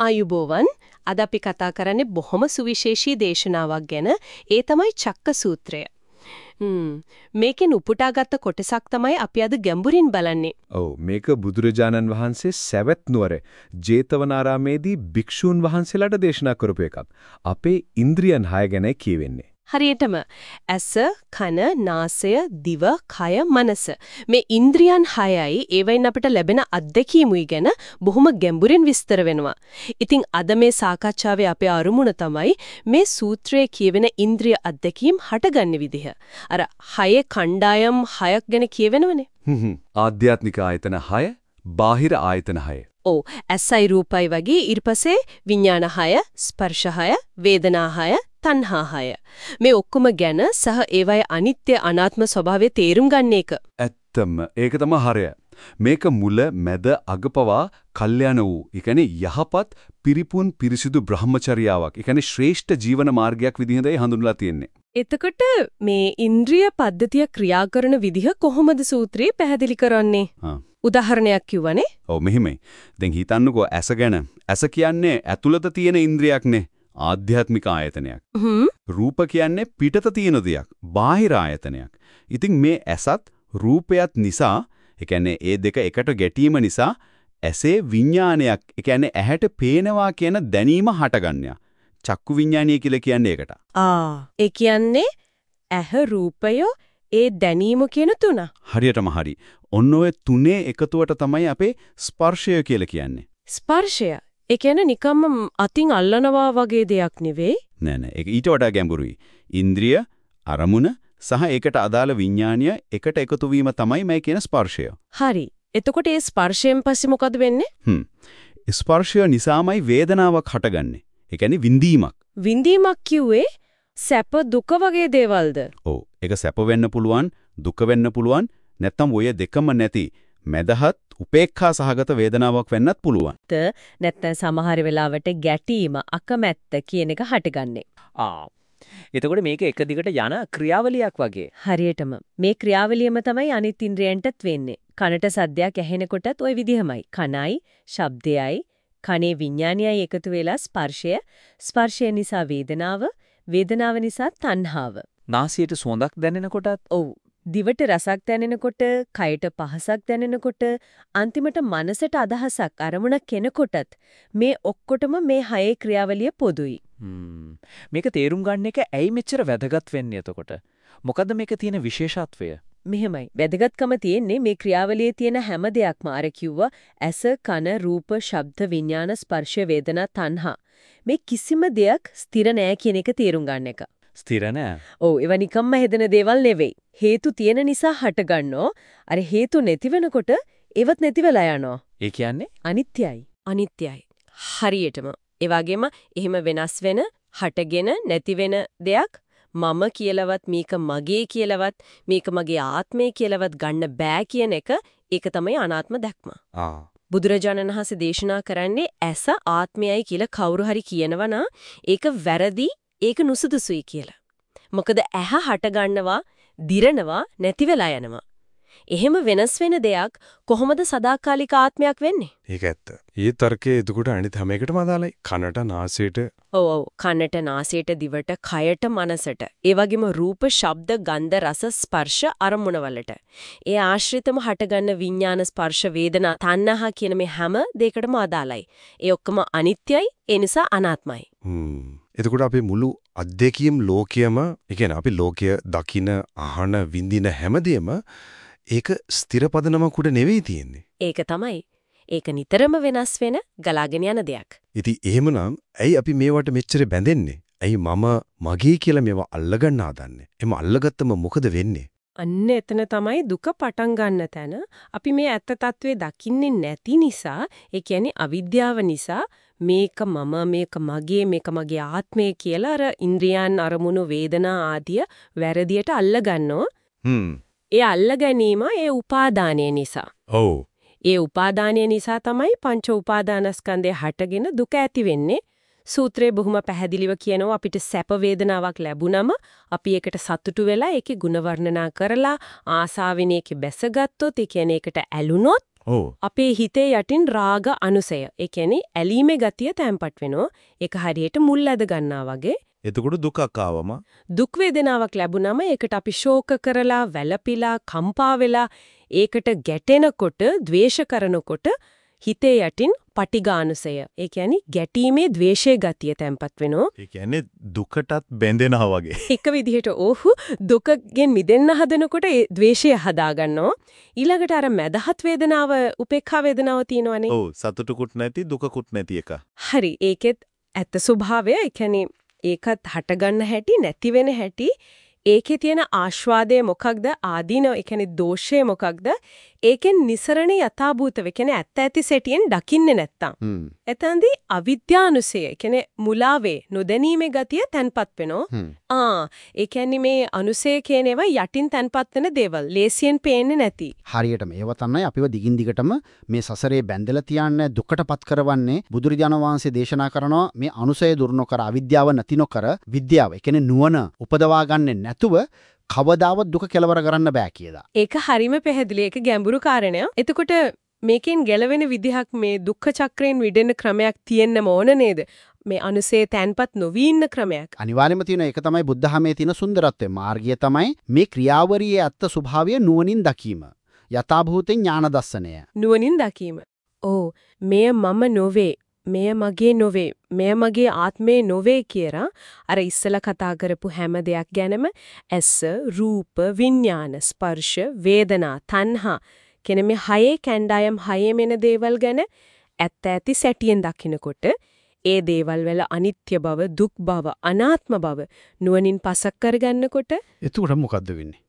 ආයුබෝවන් අද අපි කතා කරන්නේ බොහොම සුවිශේෂී දේශනාවක් ගැන. ඒ තමයි චක්ක සූත්‍රය. හ්ම් මේකෙන් උපුටාගත්ත කොටසක් තමයි අපි අද ගැඹුරින් බලන්නේ. ඔව් මේක බුදුරජාණන් වහන්සේ සවැත් නුවර ජේතවනාරාමේදී භික්ෂූන් වහන්සේලාට දේශනා කරපු එකක්. අපේ ඉන්ද්‍රියන් 6 ගැන කියවෙන්නේ. හරියටම ඇස, කන, නාසය, දිව, කය, මනස. මේ ඉන්ද්‍රියන් හයයි ඒවෙන් අපිට ලැබෙන අත්දැකීමුයි ගැන බොහොම ගැඹුරින් විස්තර වෙනවා. ඉතින් අද මේ සාකච්ඡාවේ අපේ අරමුණ තමයි මේ සූත්‍රයේ කියවෙන ඉන්ද්‍රිය අත්දැකීම් හටගන්න විදිහ. අර හයේ කණ්ඩායම් හයක් ගැන කියවෙනවනේ. හ්ම් හ්ම් ආධ්‍යාත්මික ආයතන 6 බාහිර ආයතන 6 ඔව් ඇසයි රූපයි වගේ ඊට විඥාන 6 ස්පර්ශ 6 වේදනා 6 තණ්හා 6 මේ ඔක්කොම ගැන සහ ඒවයි අනිත්‍ය අනාත්ම ස්වභාවය තේරුම් ගන්න එක ඇත්තම ඒක තමයි හරය මේක මුල මැද අගපවා කල්යන වූ ඒ යහපත් පිරිපුන් පිරිසිදු බ්‍රහ්මචර්යාවක් ඒ කියන්නේ ශ්‍රේෂ්ඨ ජීවන මාර්ගයක් විදිහටයි හඳුන්වලා තියෙන්නේ එතකොට මේ ඉන්ද්‍රිය පද්ධතිය ක්‍රියා කරන විදිහ කොහොමද සූත්‍රයේ පැහැදිලි කරන්නේ? උදාහරණයක් කිව්වනේ. ඔව් මෙහිමයි. දැන් හිතන්නකෝ ඇස ගැන. ඇස කියන්නේ ඇතුළත තියෙන ඉන්ද්‍රියක්නේ. ආධ්‍යාත්මික ආයතනයක්. රූප කියන්නේ පිටත තියෙන දෙයක්. බාහිර ආයතනයක්. ඉතින් මේ ඇසත් රූපයත් නිසා, ඒ කියන්නේ ඒ දෙක එකට ගැටීම නිසා ඇසේ විඥානයක්, ඒ කියන්නේ ඇහැට පේනවා කියන දැනීම හටගන්නවා. චක්කු විඥානීය කියලා කියන්නේ ඒකට. ආ ඒ කියන්නේ ඇහ රූපය ඒ දැනීම කියන තුන. හරියටම හරි. ඔන්න ඔය තුනේ එකතුවට තමයි අපේ ස්පර්ශය කියලා කියන්නේ. ස්පර්ශය ඒ කියන්නේ නිකම්ම අතින් අල්ලනවා වගේ දෙයක් නෙවෙයි. නෑ නෑ ඒක ඊට වඩා ගැඹුරුයි. ඉන්ද්‍රිය, අරමුණ සහ ඒකට අදාළ විඥානීය එකට එකතු වීම තමයි මේ කියන ස්පර්ශය. හරි. එතකොට ඒ ස්පර්ශයෙන් පස්සේ මොකද වෙන්නේ? හ්ම්. ස්පර්ශය නිසාමයි වේදනාවක් හටගන්නේ. ඒ කියන්නේ විඳීමක්. විඳීමක් කිව්වේ සැප දුක වගේ දේවල්ද? ඔව්. ඒක සැප වෙන්න පුළුවන්, දුක වෙන්න පුළුවන්, නැත්නම් ඔය දෙකම නැති මැදහත් උපේක්ඛා සහගත වේදනාවක් වෙන්නත් පුළුවන්. නැත්නම් සමහර වෙලාවට ගැටීම අකමැත්ත කියන එක හටගන්නේ. ආ. එතකොට මේක එක දිගට යන ක්‍රියාවලියක් වගේ. හරියටම මේ ක්‍රියාවලියම තමයි අනිත් ඉන්ද්‍රයන්ටත් වෙන්නේ. කනට සද්දයක් ඇහෙනකොටත් ওই විදිහමයි. කනයි, ශබ්දයයි, කනේ විඥානයයි එකතු වෙලා ස්පර්ශය, ස්පර්ශය නිසා වේදනාව, වේදනාව නිසා තණ්හාව. නාසයට සුවඳක් දැනෙනකොටත් ඔව් දිවට රසක් දැනෙනකොට, කයට පහසක් දැනෙනකොට, අන්තිමට මනසට අදහසක් අරමුණක් කෙනකොටත් මේ ඔක්කොටම මේ හයේ ක්‍රියාවලිය පොදුයි. මේක තේරුම් ගන්න එක ඇයි මෙච්චර වැදගත් වෙන්නේ එතකොට? මොකද්ද මේක තියෙන විශේෂත්වය? මෙහෙමයි. වැදගත්කම තියෙන්නේ මේ ක්‍රියාවලියේ තියෙන හැම දෙයක්ම අර කිව්වා ඇස, කන, රූප, ශබ්ද, විඥාන, ස්පර්ශ, වේදනා, තණ්හා. මේ කිසිම දෙයක් ස්ථිර නෑ කියන එක තේරුම් ගන්න එක. ස්ථිර නෑ. ඔව් ඒවා නිකම්ම හැදෙන දේවල් නෙවෙයි. හේතු තියෙන නිසා හටගන්නෝ. අර හේතු නැති වෙනකොට ඒවත් නැති වෙලා යනවා. ඒ කියන්නේ අනිත්‍යයි. අනිත්‍යයි. හරියටම. ඒ වගේම එහෙම වෙනස් වෙන හටගෙන නැති වෙන දෙයක් මම කියලාවත් මේක මගේ කියලාවත් මේක මගේ ආත්මය කියලාවත් ගන්න බෑ කියන එක ඒක තමයි අනාත්ම දැක්ම. ආ බුදුරජාණන් වහන්සේ දේශනා කරන්නේ ඇස ආත්මයයි කියලා කවුරු හරි කියනවා ඒක වැරදි ඒක නුසුදුසුයි කියලා. මොකද ඇහ හට ගන්නවා, දිරනවා, නැති වෙලා යනවා. එහෙම වෙනස් වෙන දෙයක් කොහොමද සදාකාලික ආත්මයක් වෙන්නේ? ඒක ඇත්ත. ඊ තර්කයේ එතකොට අනිත් හැම එකටම අදාළයි. කනට, නාසයට. ඔව් ඔව්. කනට, නාසයට, දිවට, කයට, මනසට. ඒ වගේම රූප, ශබ්ද, ගන්ධ, රස, ස්පර්ශ අරමුණ වලට. ඒ ආශ්‍රිතම හටගන්න විඥාන, ස්පර්ශ, වේදනා, තණ්හා කියන මේ හැම දෙයකටම අදාළයි. ඒ ඔක්කොම අනිත්‍යයි, ඒ නිසා අනාත්මයි. හ්ම්. එතකොට අපේ මුළු අධ්‍යක්ීම් ලෝකයම, ඒ කියන්නේ අපි ලෝකය දකින, අහන, විඳින හැමදේම ඒක ස්ථිරපදනමක් උඩ නෙවෙයි තියෙන්නේ. ඒක තමයි. ඒක නිතරම වෙනස් වෙන ගලාගෙන යන දෙයක්. ඉතින් එහෙමනම් ඇයි අපි මේවට මෙච්චර බැඳෙන්නේ? ඇයි මම මගේ කියලා මේවා අල්ලගන්න හදන්නේ? එම අල්ලගත්තම මොකද වෙන්නේ? අන්න එතන තමයි දුක පටන් ගන්න තැන. අපි මේ ඇත්ත తත්වේ දකින්නේ නැති නිසා, ඒ කියන්නේ අවිද්‍යාව නිසා මේක මම මේක මගේ මේක මගේ ආත්මය කියලා අර ඉන්ද්‍රියන් අරමුණු වේදනා ආදිය වැරදියට අල්ලගන්නෝ. හ්ම්. ඒ අල්ල ගැනීම ඒ උපාදානය නිසා. ඔව්. ඒ උපාදානය නිසා තමයි පංච උපාදානස්කන්ධය හටගෙන දුක ඇති වෙන්නේ. සූත්‍රයේ බොහොම පැහැදිලිව කියනවා අපිට සැප වේදනාවක් ලැබුණම අපි ඒකට සතුටු වෙලා ඒකේ ಗುಣ වර්ණනා කරලා ආසාවෙන් ඒකේ බැසගත්තොත් ඒ කියන්නේ ඒකට ඇලුනොත්. අපේ හිතේ යටින් රාග අනුසය. ඒ කියන්නේ ඇලීමේ ගතිය තැම්පත් වෙනවා. ඒක හරියට මුල් ඇද ගන්නවා වගේ. එතකොට දුකක් ආවම දුක් වේදනාවක් ලැබුණම ඒකට අපි ශෝක කරලා, වැළපිලා, කම්පා වෙලා ඒකට ගැටෙනකොට, ද්වේෂ කරනකොට හිතේ යටින් පටිඝානුසය. ඒ කියන්නේ ගැටීමේ ද්වේෂයේ ගතිය තැම්පත් වෙනවා. ඒ කියන්නේ දුකටත් බැඳෙනවා වගේ. එක විදිහට ඔහු දුකගෙන් මිදෙන්න හදනකොට ඒ ද්වේෂය හදා ගන්නවා. ඊළඟට අර මදහත් වේදනාව, උපේක්ඛා වේදනාව තියෙනවනේ. ඔව් සතුටුකුත් නැති දුකකුත් නැති එක. හරි. ඒකෙත් ඇත්ත ස්වභාවය, ඒ කියන්නේ ඒකත් හටගන්න හැටි, නැති වෙන හැටි, ඒකේ තියෙන ආස්වාදය මොකක්ද? ආදීනව, ඒ කියන්නේ දෝෂය මොකක්ද? ඒකෙන් නිසරණ යථාභූතව, කියන්නේ ඇත්ත ඇති සැටියෙන් දකින්නේ නැත්තම්. එතනදී අවිද්‍යානුසය, කියන්නේ මුලාවේ නොදැනීමේ ගතිය තැන්පත් වෙනවා. ආ, ඒ කියන්නේ මේ අනුසය කියන ඒවා යටින් තැන්පත් වෙන දේවල්. ලේසියෙන් පේන්නේ නැති. හරියටම ඒව තමයි අපිව දිගින් දිගටම මේ සසරේ බැඳලා තියන්නේ දුකටපත් කරවන්නේ බුදුරජාණන් වහන්සේ දේශනා කරනවා මේ අනුසය දුරු නොකර අවිද්‍යාව නැති නොකර විද්‍යාව ඒ කියන්නේ නුවණ උපදවා ගන්නෙ නැතුව කවදාවත් දුක කෙලවර කරන්න බෑ කියලා. ඒක හරිම පැහැදිලි. ඒක ගැඹුරු කාරණයක්. එතකොට මේකෙන් ගැලවෙන විදිහක් මේ දුක්ඛ චක්‍රයෙන් විදෙන්න ක්‍රමයක් තියෙන්නම ඕන නේද? මේ අනුසේ තැන්පත් නොවී ඉන්න ක්‍රමයක්. අනිවාර්යයෙන්ම තියෙන ඒක තමයි බුද්ධහමේ තියෙන සුන්දරත්වය. මාර්ගය තමයි මේ ක්‍රියාවරියේ ඇත්ත ස්වභාවය නුවණින් දකීම. යථාභූතේ ඥාන දර්ශනය. නුවණින් දකීම. ඕ මෙය මම නොවේ. මෙය මගේ නොවේ. මෙය මගේ ආත්මේ නොවේ කියලා අර ඉස්සලා කතා කරපු හැම දෙයක් ගැනම ඇස, රූප, විඥාන, ස්පර්ශ, වේදනා, තණ්හා කියන මේ හයේ කැණ්ඩායම් හයේ මෙන දේවල් ගැන ඇත්ත ඇති සැටියෙන් දකිනකොට ඒ දේවල් වල අනිත්‍ය බව, දුක් බව, අනාත්ම බව නුවණින් පසක් කරගන්නකොට එතකොට මොකද්ද වෙන්නේ?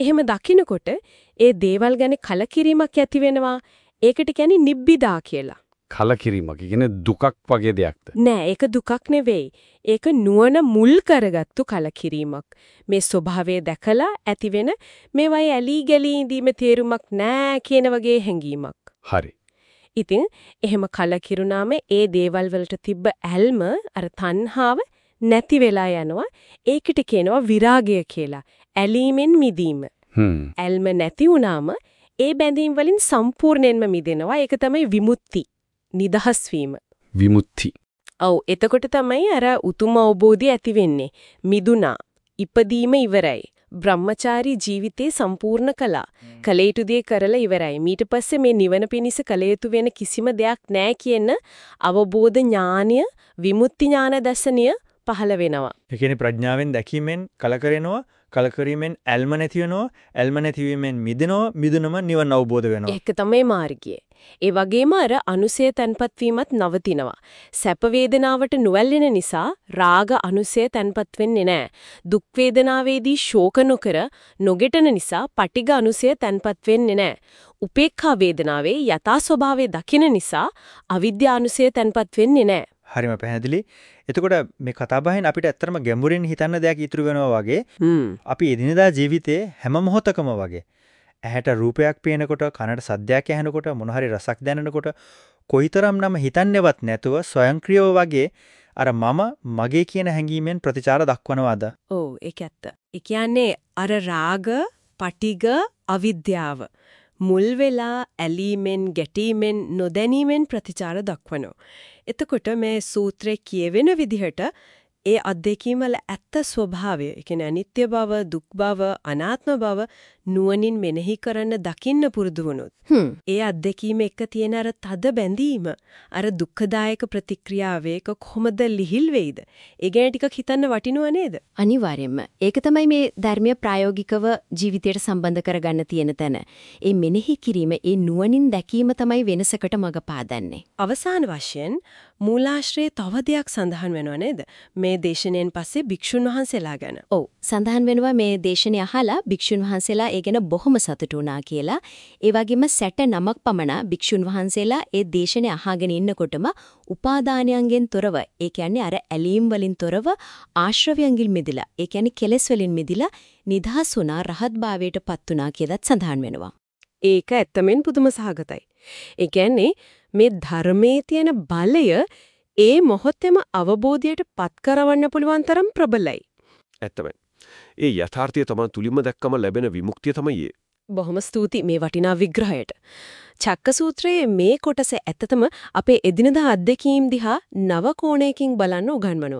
එහෙම දකිනකොට ඒ දේවල් ගැන කලකිරීමක් ඇති වෙනවා. ඒකට කියන්නේ නිබ්බිදා කියලා. කලකිරීමක් කියන්නේ දුකක් වගේ දෙයක්ද? නෑ ඒක දුකක් නෙවෙයි. ඒක නුවණ මුල් කරගත්තු කලකිරීමක්. මේ ස්වභාවය දැකලා ඇතිවෙන මේවයි ඇලී ගලී ඉඳීමේ තේරුමක් නෑ කියන වගේ හැඟීමක්. හරි. ඉතින් එහෙම කලකිරුණාම ඒ දේවල් වලට තිබ්බ ඇල්ම අර තණ්හාව නැති වෙලා යනවා. ඒකට කියනවා විරාගය කියලා. ඇලීමෙන් මිදීම. ඇල්ම නැති වුණාම ඒ බැඳීම් වලින් සම්පූර්ණයෙන්ම මිදෙනවා. ඒක තමයි විමුක්ති. නිදහස් වීම. විමුක්ති. ඔව් එතකොට තමයි අර උතුම් අවබෝධය ඇති වෙන්නේ. මිදුණා. ඉපදීම ඉවරයි. බ්‍රහ්මචාරී ජීවිතේ සම්පූර්ණ කළා. කල යුතු දේ කරලා ඉවරයි. ඊට පස්සේ මේ නිවන පිණිස කල යුතු වෙන කිසිම දෙයක් නැහැ කියන අවබෝධ ඥානය, විමුක්ති ඥාන දර්ශනය පහළ වෙනවා. ඒ කියන්නේ ප්‍රඥාවෙන් දැකීමෙන් කලකරෙනවා කලකිරීමෙන් ඇල්ම නැති වෙනවා ඇල්ම නැතිවීමෙන් මිදෙනවා මිදුනම නිවන අවබෝධ වෙනවා ඒක තමයි මාර්ගය. ඒ වගේම අර අනුසය තන්පත් වීමත් නවතිනවා. සැප වේදනාවට නොඇල්ලෙන නිසා රාග අනුසය තන්පත් වෙන්නේ නැහැ. දුක් වේදනාවේදී ශෝක නොකර නොගෙටන නිසා පටිඝ අනුසය තන්පත් වෙන්නේ නැහැ. උපේක්ඛා වේදනාවේ යථා ස්වභාවය දකින නිසා අවිද්‍යා අනුසය තන්පත් වෙන්නේ නැහැ. හරිම පැහැදිලි එතකොට මේ කතාබහෙන් අපිට ඇත්තටම ගැඹුරින් හිතන්න දෙයක් ඉතුරු වෙනවා වගේ. අපි එදිනෙදා ජීවිතයේ හැම මොහොතකම වගේ ඇහැට රූපයක් පේනකොට කනට සද්දයක් ඇහෙනකොට මොන හරි රසක් දැනෙනකොට කොයිතරම් නම් හිතන්නේවත් නැතුව ස්වයංක්‍රීයව වගේ අර මම මගේ කියන හැඟීමෙන් ප්‍රතිචාර දක්වනවාද ඔව් ඒක ඇත්ත. ඒ කියන්නේ අර රාග, පටිඝ, අවිද්‍යාව මුල් වෙලා ඇලීමෙන්, ගැටීමෙන්, නොදැනීමෙන් ප්‍රතිචාර දක්වනවා. එතකොට මේ සූත්‍රයේ කියවෙන විදිහට ඒ අත්දැකීම් වල ඇත්ත ස්වභාවය, ඒ කියන්නේ අනිත්‍ය බව, දුක් බව, අනාත්ම බව නුවණින් මෙනෙහි කරන්න දකින්න පුරුදු වුණොත්. ඒ අත්දැකීම එක්ක තියෙන අර තද බැඳීම අර දුක්ඛදායක ප්‍රතික්‍රියාවේ එක කොහොමද ලිහිල් වෙයිද? ඒ ගැන ටිකක් හිතන්න වටිනව නේද? අනිවාර්යයෙන්ම. ඒක තමයි මේ ධර්මීය ප්‍රායෝගිකව ජීවිතයට සම්බන්ධ කරගන්න තියෙන තැන. ඒ මෙනෙහි කිරීම, ඒ නුවණින් දැකීම තමයි වෙනසකට මඟ පාදන්නේ. අවසාන වශයෙන් මූලාශ්‍රයේ තව දෙයක් සඳහන් වෙනව නේද? මේ දේශනෙන් පස්සේ භික්ෂුන් වහන්සේලා ගැන. ඔව් සඳහන් වෙනවා මේ දේශනේ අහලා භික්ෂුන් වහන්සේලා ඒ ගැන බොහොම සතුටු වුණා කියලා. ඒ වගේම සැට නමක් පමණ භික්ෂුන් වහන්සේලා ඒ දේශනේ අහගෙන ඉන්නකොටම උපාදානයන්ගෙන් තොරව ඒ කියන්නේ අර ඇලීම් වලින් තොරව ආශ්‍රවයන්ගින් මිදිලා ඒ කියන්නේ කෙලෙස් වලින් මිදිලා නිදහස් වුණා රහත් භාවයට පත් වුණා කියලාත් සඳහන් වෙනවා. ඒක ඇත්තමෙන් පුදුම සහගතයි. ඒ කියන්නේ මේ ධර්මයේ තියෙන බලය ඒ මොහොතේම අවබෝධයට පත් කරවන්න පුළුවන් තරම් ප්‍රබලයි. ඇත්තමයි. ඒ යථාර්ථය තමයි තුලින්ම දැක්කම ලැබෙන විමුක්තිය තමයි ඒ. බොහොම ස්තුතියි මේ වටිනා විග්‍රහයට. චක්ක සූත්‍රයේ මේ කොටස ඇත්තටම අපේ එදිනදා අත්දැකීම් දිහා නව කෝණයකින් බලන්න උගන්වනවා.